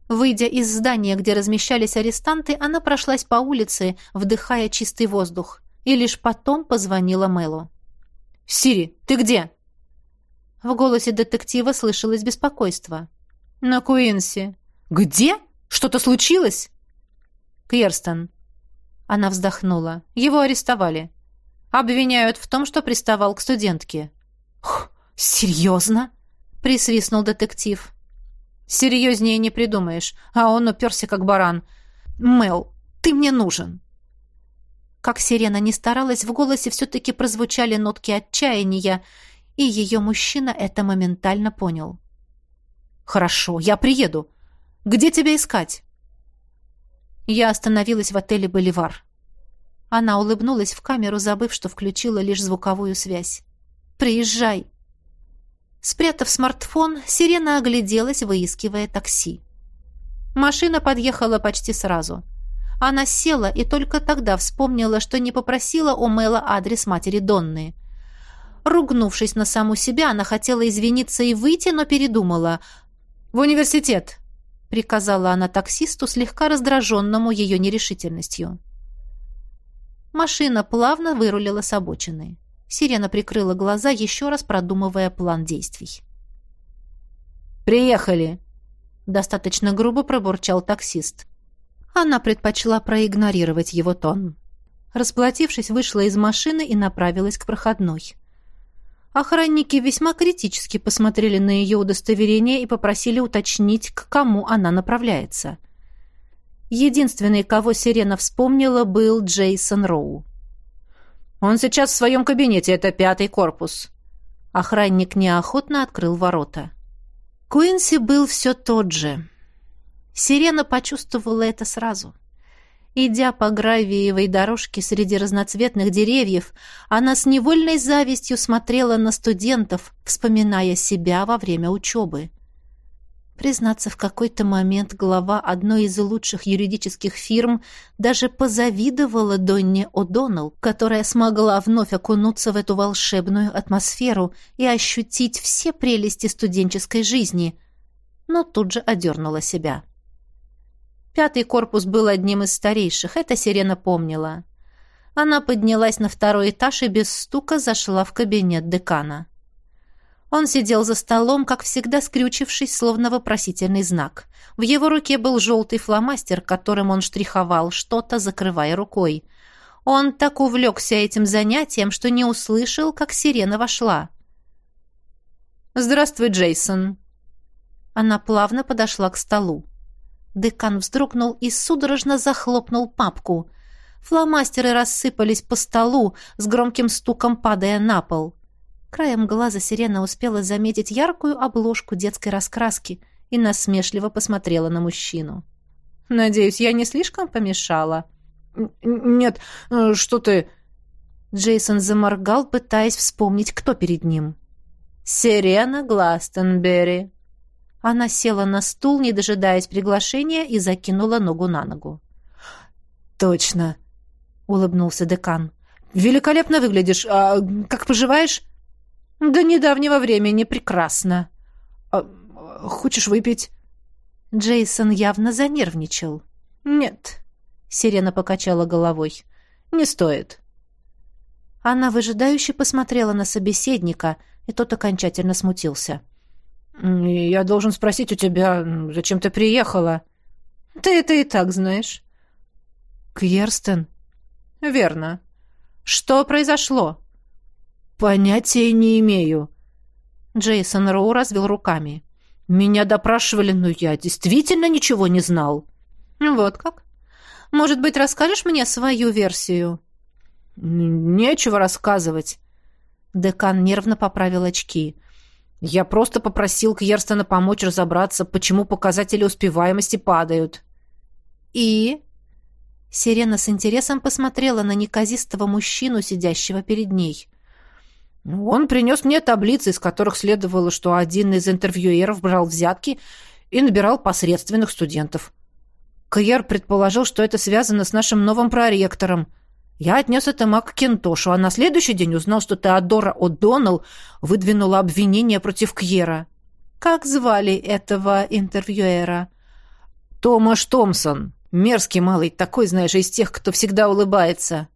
Выйдя из здания, где размещались арестанты, она прошлась по улице, вдыхая чистый воздух, и лишь потом позвонила Мэлу. «Сири, ты где?» В голосе детектива слышалось беспокойство. «На Куинси». «Где? Что-то случилось?» «Кьерстон». Она вздохнула. «Его арестовали». Обвиняют в том, что приставал к студентке. «Серьезно?» — присвистнул детектив. «Серьезнее не придумаешь, а он уперся как баран. Мел, ты мне нужен». Как сирена не старалась, в голосе все-таки прозвучали нотки отчаяния, и ее мужчина это моментально понял. «Хорошо, я приеду. Где тебя искать?» Я остановилась в отеле «Боливар». Она улыбнулась в камеру, забыв, что включила лишь звуковую связь. «Приезжай!» Спрятав смартфон, Сирена огляделась, выискивая такси. Машина подъехала почти сразу. Она села и только тогда вспомнила, что не попросила у Мэла адрес матери Донны. Ругнувшись на саму себя, она хотела извиниться и выйти, но передумала. «В университет!» — приказала она таксисту, слегка раздраженному ее нерешительностью. Машина плавно вырулила с обочины. Сирена прикрыла глаза, еще раз продумывая план действий. «Приехали!» Достаточно грубо пробурчал таксист. Она предпочла проигнорировать его тон. Расплатившись, вышла из машины и направилась к проходной. Охранники весьма критически посмотрели на ее удостоверение и попросили уточнить, к кому она направляется – Единственный, кого Сирена вспомнила, был Джейсон Роу. «Он сейчас в своем кабинете, это пятый корпус». Охранник неохотно открыл ворота. Куинси был все тот же. Сирена почувствовала это сразу. Идя по гравиевой дорожке среди разноцветных деревьев, она с невольной завистью смотрела на студентов, вспоминая себя во время учебы. Признаться, в какой-то момент глава одной из лучших юридических фирм даже позавидовала Донне О'Доннелл, которая смогла вновь окунуться в эту волшебную атмосферу и ощутить все прелести студенческой жизни, но тут же одернула себя. Пятый корпус был одним из старейших, это Сирена помнила. Она поднялась на второй этаж и без стука зашла в кабинет декана. Он сидел за столом, как всегда скрючившись, словно вопросительный знак. В его руке был желтый фломастер, которым он штриховал что-то, закрывая рукой. Он так увлекся этим занятием, что не услышал, как сирена вошла. «Здравствуй, Джейсон». Она плавно подошла к столу. Декан вздрогнул и судорожно захлопнул папку. Фломастеры рассыпались по столу, с громким стуком падая на пол. Краем глаза сирена успела заметить яркую обложку детской раскраски и насмешливо посмотрела на мужчину. «Надеюсь, я не слишком помешала?» «Нет, э, что ты...» Джейсон заморгал, пытаясь вспомнить, кто перед ним. «Сирена Гластенберри». Она села на стул, не дожидаясь приглашения, и закинула ногу на ногу. «Точно!» — улыбнулся декан. «Великолепно выглядишь. А как поживаешь?» До недавнего времени прекрасно. А, хочешь выпить? Джейсон явно занервничал. Нет. Сирена покачала головой. Не стоит. Она выжидающе посмотрела на собеседника, и тот окончательно смутился. «Я должен спросить у тебя, зачем ты приехала?» «Ты это и так знаешь». «Кьерстен?» «Верно. Что произошло?» «Понятия не имею». Джейсон Роу развел руками. «Меня допрашивали, но я действительно ничего не знал». «Вот как? Может быть, расскажешь мне свою версию?» «Нечего рассказывать». Декан нервно поправил очки. «Я просто попросил Кьерстона помочь разобраться, почему показатели успеваемости падают». «И?» Сирена с интересом посмотрела на неказистого мужчину, сидящего перед ней. Он принес мне таблицы, из которых следовало, что один из интервьюеров брал взятки и набирал посредственных студентов. Кьер предположил, что это связано с нашим новым проректором. Я отнес это Мак Кентошу, а на следующий день узнал, что Теодора О'Доннелл выдвинула обвинение против Кьера. «Как звали этого интервьюера?» «Томаш Томпсон. Мерзкий малый, такой, знаешь, из тех, кто всегда улыбается».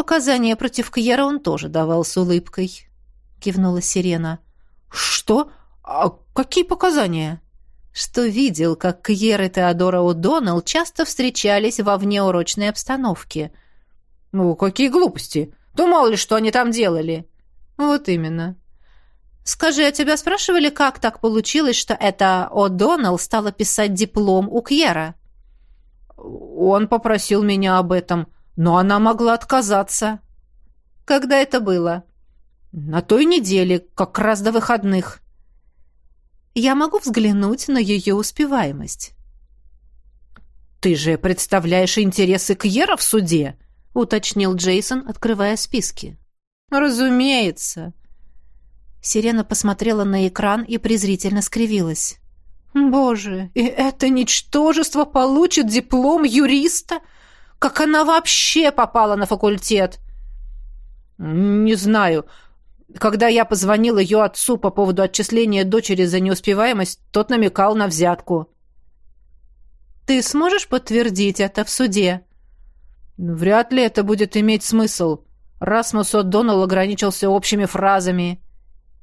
Показания против Кьера он тоже давал с улыбкой, кивнула Сирена. Что? А какие показания? Что видел, как Кьер и Теодора О'Доннелл часто встречались во внеурочной обстановке. Ну, какие глупости. Да мало ли, что они там делали. Вот именно. Скажи, а тебя спрашивали, как так получилось, что это О'Доннелл стала писать диплом у Кьера? Он попросил меня об этом. Но она могла отказаться. Когда это было? На той неделе, как раз до выходных. Я могу взглянуть на ее успеваемость. Ты же представляешь интересы Кьера в суде, уточнил Джейсон, открывая списки. Разумеется. Сирена посмотрела на экран и презрительно скривилась. Боже, и это ничтожество получит диплом юриста? Как она вообще попала на факультет? Не знаю. Когда я позвонил ее отцу по поводу отчисления дочери за неуспеваемость, тот намекал на взятку. Ты сможешь подтвердить это в суде? Вряд ли это будет иметь смысл. Расмус О'Доннелл ограничился общими фразами.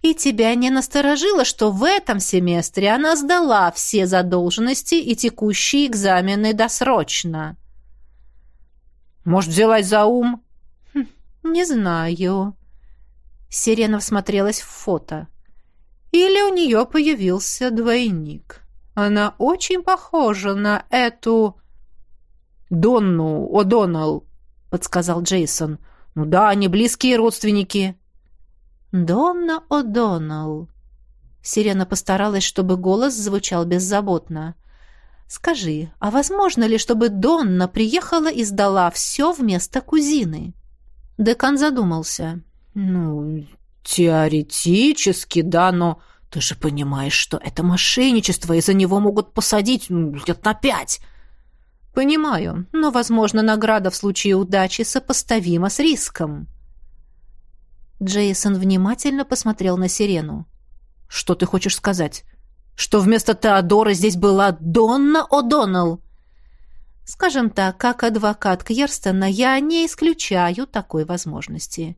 И тебя не насторожило, что в этом семестре она сдала все задолженности и текущие экзамены досрочно? Может, взялась за ум? Хм, не знаю. Сирена всмотрелась в фото. Или у нее появился двойник. Она очень похожа на эту... Донну О'Доннелл, подсказал Джейсон. Ну да, они близкие родственники. Донна О'Доннелл. Сирена постаралась, чтобы голос звучал беззаботно. Скажи, а возможно ли, чтобы Донна приехала и сдала все вместо кузины?» Декан задумался. «Ну, теоретически, да, но ты же понимаешь, что это мошенничество, и за него могут посадить ну, лет на пять». «Понимаю, но, возможно, награда в случае удачи сопоставима с риском». Джейсон внимательно посмотрел на Сирену. «Что ты хочешь сказать? Что вместо Теодора здесь была Донна О'Доннелл?» «Скажем так, как адвокат Кьерстона, я не исключаю такой возможности.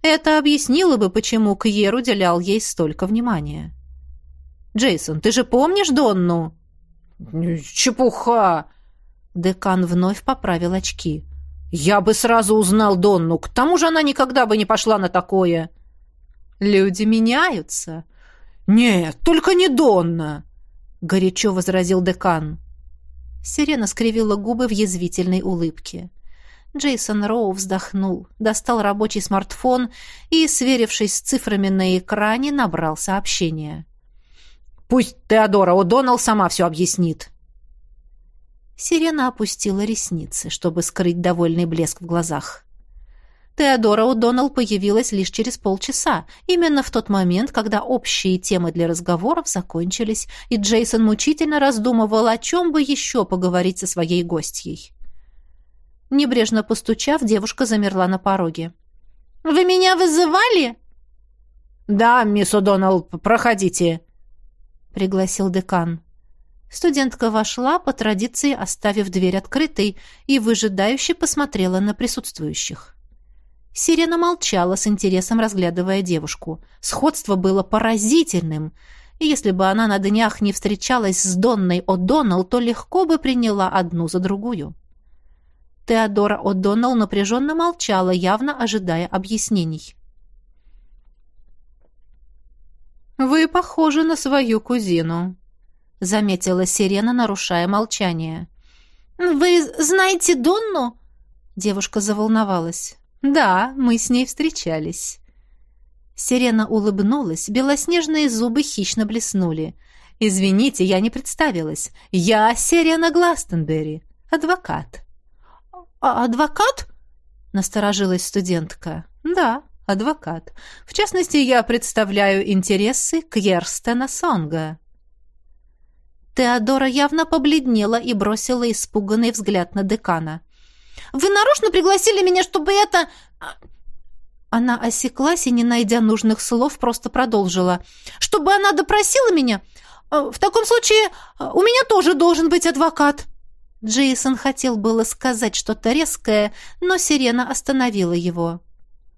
Это объяснило бы, почему Кьер уделял ей столько внимания». «Джейсон, ты же помнишь Донну?» «Чепуха!» Декан вновь поправил очки. «Я бы сразу узнал Донну. К тому же она никогда бы не пошла на такое». «Люди меняются». «Нет, только не Донна», — горячо возразил декан. Сирена скривила губы в язвительной улыбке. Джейсон Роу вздохнул, достал рабочий смартфон и, сверившись с цифрами на экране, набрал сообщение. «Пусть Теодора О'Доннелл сама все объяснит», Сирена опустила ресницы, чтобы скрыть довольный блеск в глазах. Теодора О'Доннелл появилась лишь через полчаса, именно в тот момент, когда общие темы для разговоров закончились, и Джейсон мучительно раздумывал, о чем бы еще поговорить со своей гостьей. Небрежно постучав, девушка замерла на пороге. «Вы меня вызывали?» «Да, мисс О'Доннелл, проходите», — пригласил декан. Студентка вошла, по традиции оставив дверь открытой, и выжидающе посмотрела на присутствующих. Сирена молчала с интересом, разглядывая девушку. Сходство было поразительным, и если бы она на днях не встречалась с Донной О'Доннелл, то легко бы приняла одну за другую. Теодора О'Доннелл напряженно молчала, явно ожидая объяснений. «Вы похожи на свою кузину», — заметила Сирена, нарушая молчание. «Вы знаете Донну?» Девушка заволновалась. «Да, мы с ней встречались». Сирена улыбнулась, белоснежные зубы хищно блеснули. «Извините, я не представилась. Я Сирена Гластенберри, адвокат». «А адвокат?» — насторожилась студентка. «Да, адвокат. В частности, я представляю интересы Кьерстена Сонга». Теодора явно побледнела и бросила испуганный взгляд на декана. «Вы нарочно пригласили меня, чтобы это...» Она осеклась и, не найдя нужных слов, просто продолжила. «Чтобы она допросила меня? Э, в таком случае э, у меня тоже должен быть адвокат». Джейсон хотел было сказать что-то резкое, но Сирена остановила его.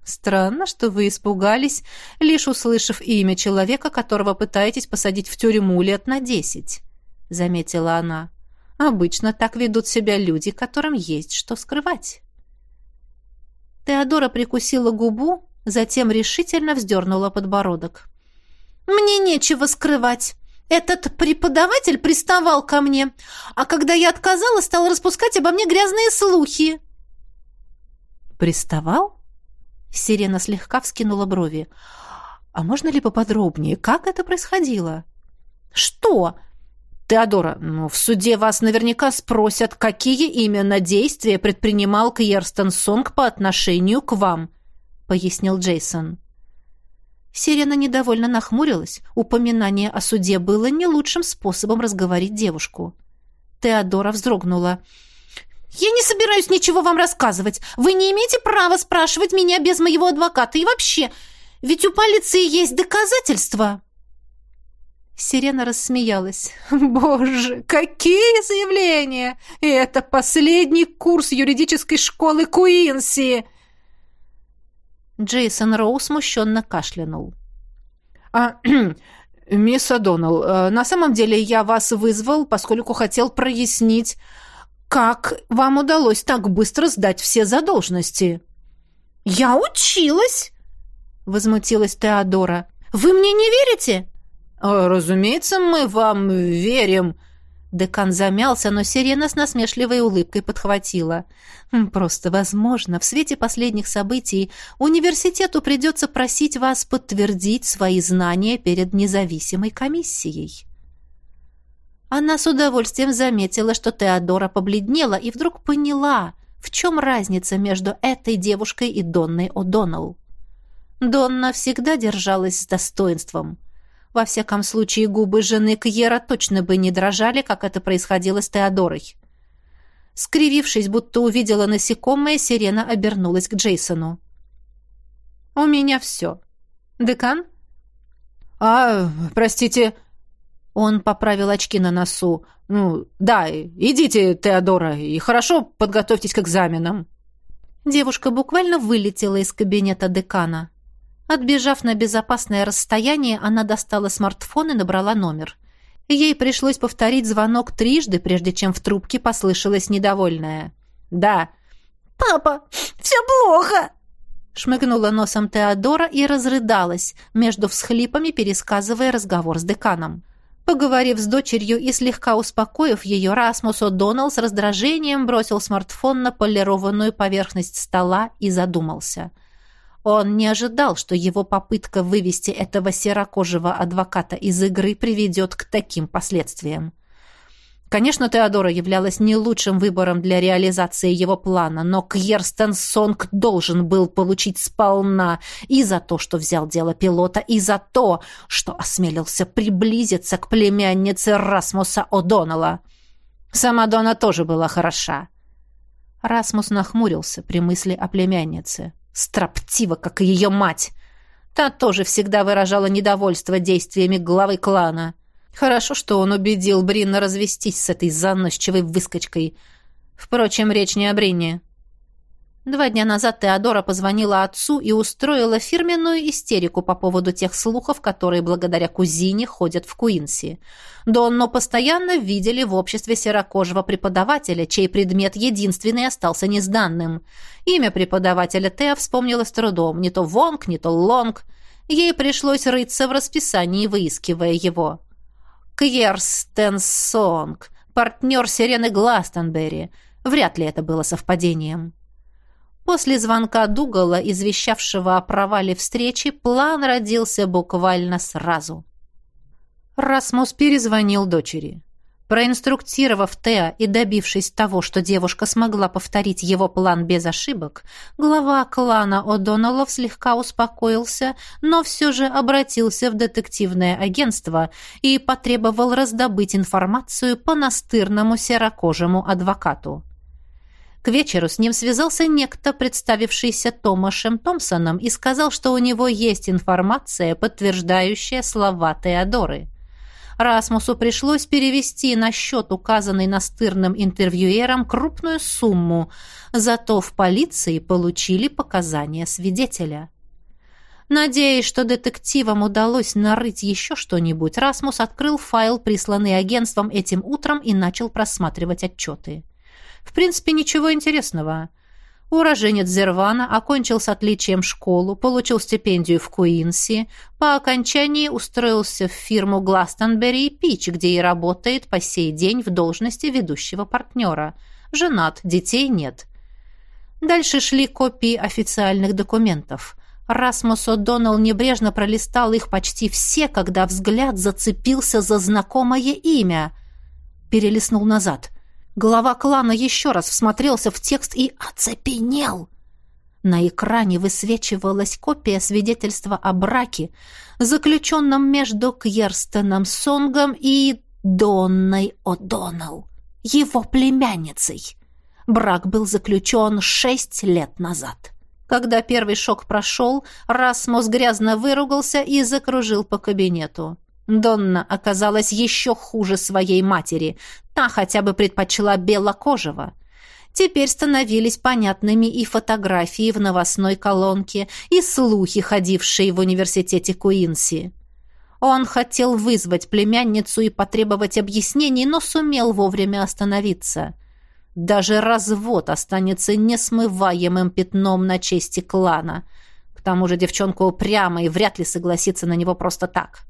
«Странно, что вы испугались, лишь услышав имя человека, которого пытаетесь посадить в тюрьму лет на десять». — заметила она. «Обычно так ведут себя люди, которым есть что скрывать». Теодора прикусила губу, затем решительно вздернула подбородок. «Мне нечего скрывать. Этот преподаватель приставал ко мне, а когда я отказала, стал распускать обо мне грязные слухи». «Приставал?» Сирена слегка вскинула брови. «А можно ли поподробнее, как это происходило?» «Что?» «Теодора, ну, в суде вас наверняка спросят, какие именно действия предпринимал Кьерстен Сонг по отношению к вам», — пояснил Джейсон. Сирена недовольно нахмурилась. Упоминание о суде было не лучшим способом разговорить девушку. Теодора вздрогнула. «Я не собираюсь ничего вам рассказывать. Вы не имеете права спрашивать меня без моего адвоката. И вообще, ведь у полиции есть доказательства». Сирена рассмеялась. «Боже, какие заявления! И это последний курс юридической школы Куинси!» Джейсон Роу смущенно кашлянул. «А, мисс О'Доннелл, э, на самом деле я вас вызвал, поскольку хотел прояснить, как вам удалось так быстро сдать все задолженности?» «Я училась!» — возмутилась Теодора. «Вы мне не верите?» А, «Разумеется, мы вам верим». Декан замялся, но Сирена с насмешливой улыбкой подхватила. «Хм, «Просто возможно, в свете последних событий университету придется просить вас подтвердить свои знания перед независимой комиссией». Она с удовольствием заметила, что Теодора побледнела и вдруг поняла, в чем разница между этой девушкой и Донной О'Доннелл. Донна всегда держалась с достоинством. Во всяком случае, губы жены Кьера точно бы не дрожали, как это происходило с Теодорой. Скривившись, будто увидела насекомое, Сирена обернулась к Джейсону. «У меня все. Декан?» «А, простите...» Он поправил очки на носу. «Ну, да, идите, Теодора, и хорошо подготовьтесь к экзаменам». Девушка буквально вылетела из кабинета декана. Отбежав на безопасное расстояние, она достала смартфон и набрала номер. Ей пришлось повторить звонок трижды, прежде чем в трубке послышалось недовольное. «Да». «Папа, все плохо!» Шмыгнула носом Теодора и разрыдалась, между всхлипами пересказывая разговор с деканом. Поговорив с дочерью и слегка успокоив ее, Расмус О'Доннелл с раздражением бросил смартфон на полированную поверхность стола и задумался – он не ожидал, что его попытка вывести этого серокожего адвоката из игры приведет к таким последствиям. Конечно, Теодора являлась не лучшим выбором для реализации его плана, но Кьерстен Сонг должен был получить сполна и за то, что взял дело пилота, и за то, что осмелился приблизиться к племяннице Расмуса О'Доннелла. Сама Дона тоже была хороша. Расмус нахмурился при мысли о племяннице. Строптива, как и ее мать. Та тоже всегда выражала недовольство действиями главы клана. Хорошо, что он убедил Бринна развестись с этой заносчивой выскочкой. Впрочем, речь не о Бринне. Два дня назад Теодора позвонила отцу и устроила фирменную истерику по поводу тех слухов, которые благодаря кузине ходят в Куинси. Донно постоянно видели в обществе серокожего преподавателя, чей предмет единственный остался несданным. Имя преподавателя Теа вспомнила с трудом, не то Вонг, не то Лонг. Ей пришлось рыться в расписании, выискивая его. Кьерстен Сонг, партнер Сирены Гластонберри. Вряд ли это было совпадением. После звонка Дугала, извещавшего о провале встречи, план родился буквально сразу. Расмус перезвонил дочери. Проинструктировав Теа и добившись того, что девушка смогла повторить его план без ошибок, глава клана О'Доннеллов слегка успокоился, но все же обратился в детективное агентство и потребовал раздобыть информацию по настырному серокожему адвокату. К вечеру с ним связался некто, представившийся Томашем Томпсоном, и сказал, что у него есть информация, подтверждающая слова Теодоры. Расмусу пришлось перевести на счет, указанный настырным интервьюером, крупную сумму, зато в полиции получили показания свидетеля. Надеясь, что детективам удалось нарыть еще что-нибудь, Расмус открыл файл, присланный агентством этим утром, и начал просматривать отчеты. В принципе, ничего интересного. Уроженец Зервана окончил с отличием школу, получил стипендию в Куинси, по окончании устроился в фирму Гластонбери и Пич, где и работает по сей день в должности ведущего партнера. Женат, детей нет. Дальше шли копии официальных документов. Расмус О'Доннелл небрежно пролистал их почти все, когда взгляд зацепился за знакомое имя. Перелистнул назад — Глава клана еще раз всмотрелся в текст и оцепенел. На экране высвечивалась копия свидетельства о браке, заключенном между Кьерстеном Сонгом и Донной О'Доннелл, его племянницей. Брак был заключен шесть лет назад. Когда первый шок прошел, Расмус грязно выругался и закружил по кабинету. Донна оказалась еще хуже своей матери. Та хотя бы предпочла белокожего. Теперь становились понятными и фотографии в новостной колонке, и слухи, ходившие в университете Куинси. Он хотел вызвать племянницу и потребовать объяснений, но сумел вовремя остановиться. Даже развод останется несмываемым пятном на чести клана. К тому же девчонка упряма и вряд ли согласится на него просто так. —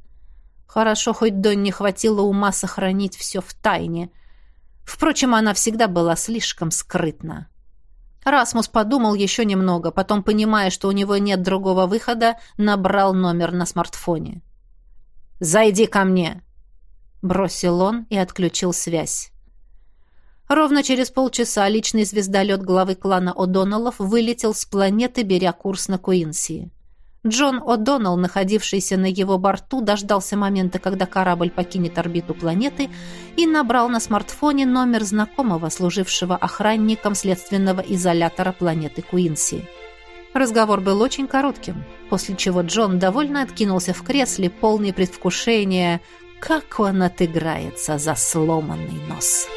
Хорошо, хоть Донне хватило ума сохранить все в тайне. Впрочем, она всегда была слишком скрытна. Расмус подумал еще немного, потом, понимая, что у него нет другого выхода, набрал номер на смартфоне. «Зайди ко мне!» — бросил он и отключил связь. Ровно через полчаса личный звездолет главы клана О'Доннеллов вылетел с планеты, беря курс на Куинси. Джон О'Доннелл, находившийся на его борту, дождался момента, когда корабль покинет орбиту планеты, и набрал на смартфоне номер знакомого, служившего охранником следственного изолятора планеты Куинси. Разговор был очень коротким, после чего Джон довольно откинулся в кресле, полный предвкушения, как он отыграется за сломанный нос.